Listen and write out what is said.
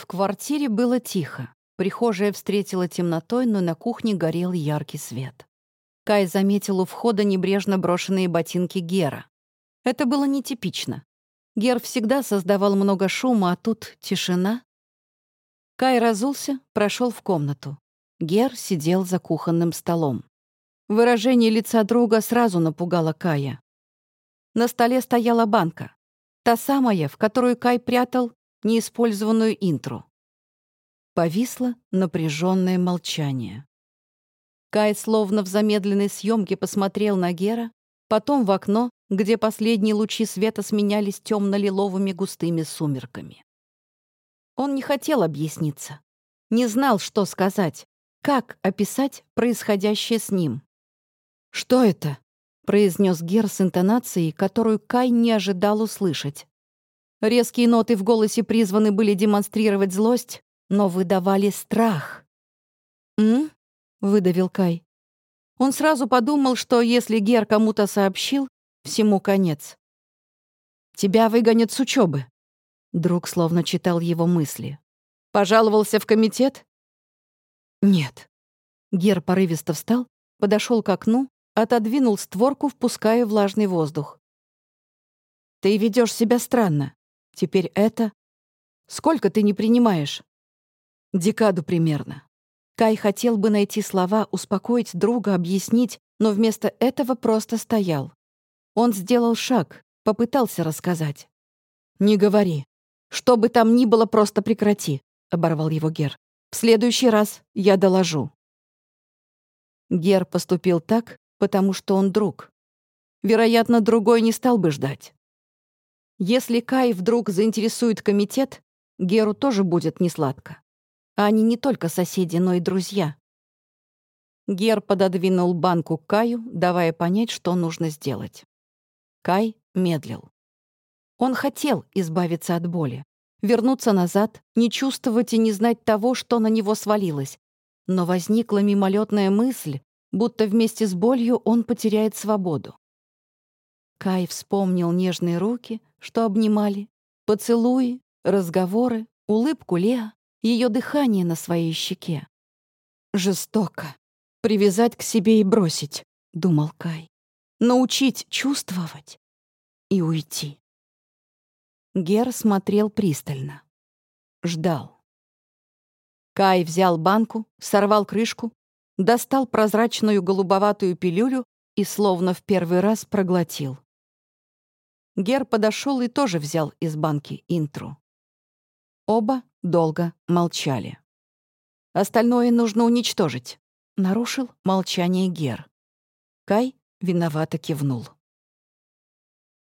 В квартире было тихо. Прихожая встретила темнотой, но на кухне горел яркий свет. Кай заметил у входа небрежно брошенные ботинки Гера. Это было нетипично. Гер всегда создавал много шума, а тут тишина. Кай разулся, прошел в комнату. Гер сидел за кухонным столом. Выражение лица друга сразу напугало Кая. На столе стояла банка. Та самая, в которую Кай прятал неиспользованную интру. Повисло напряженное молчание. Кай словно в замедленной съемке посмотрел на Гера, потом в окно, где последние лучи света сменялись темно-лиловыми густыми сумерками. Он не хотел объясниться, не знал, что сказать, как описать происходящее с ним. «Что это?» — произнес Гер с интонацией, которую Кай не ожидал услышать. Резкие ноты в голосе призваны были демонстрировать злость, но выдавали страх. «М?» — выдавил Кай. Он сразу подумал, что если Гер кому-то сообщил, всему конец. «Тебя выгонят с учебы. Друг словно читал его мысли. «Пожаловался в комитет?» «Нет». Гер порывисто встал, подошел к окну, отодвинул створку, впуская влажный воздух. «Ты ведешь себя странно. Теперь это... Сколько ты не принимаешь?» «Декаду примерно». Кай хотел бы найти слова, успокоить друга, объяснить, но вместо этого просто стоял. Он сделал шаг, попытался рассказать. «Не говори. Что бы там ни было, просто прекрати», — оборвал его Гер. «В следующий раз я доложу». Гер поступил так, потому что он друг. Вероятно, другой не стал бы ждать. Если Кай вдруг заинтересует комитет, Геру тоже будет несладко. А они не только соседи, но и друзья. Гер пододвинул банку к Каю, давая понять, что нужно сделать. Кай медлил. Он хотел избавиться от боли, вернуться назад, не чувствовать и не знать того, что на него свалилось. Но возникла мимолетная мысль, будто вместе с болью он потеряет свободу. Кай вспомнил нежные руки, что обнимали, поцелуи, разговоры, улыбку Леа, ее дыхание на своей щеке. «Жестоко. Привязать к себе и бросить», — думал Кай. «Научить чувствовать и уйти». Гер смотрел пристально. Ждал. Кай взял банку, сорвал крышку, достал прозрачную голубоватую пилюлю и словно в первый раз проглотил. Гер подошел и тоже взял из банки интру. Оба долго молчали. «Остальное нужно уничтожить», — нарушил молчание Гер. Кай виновато кивнул.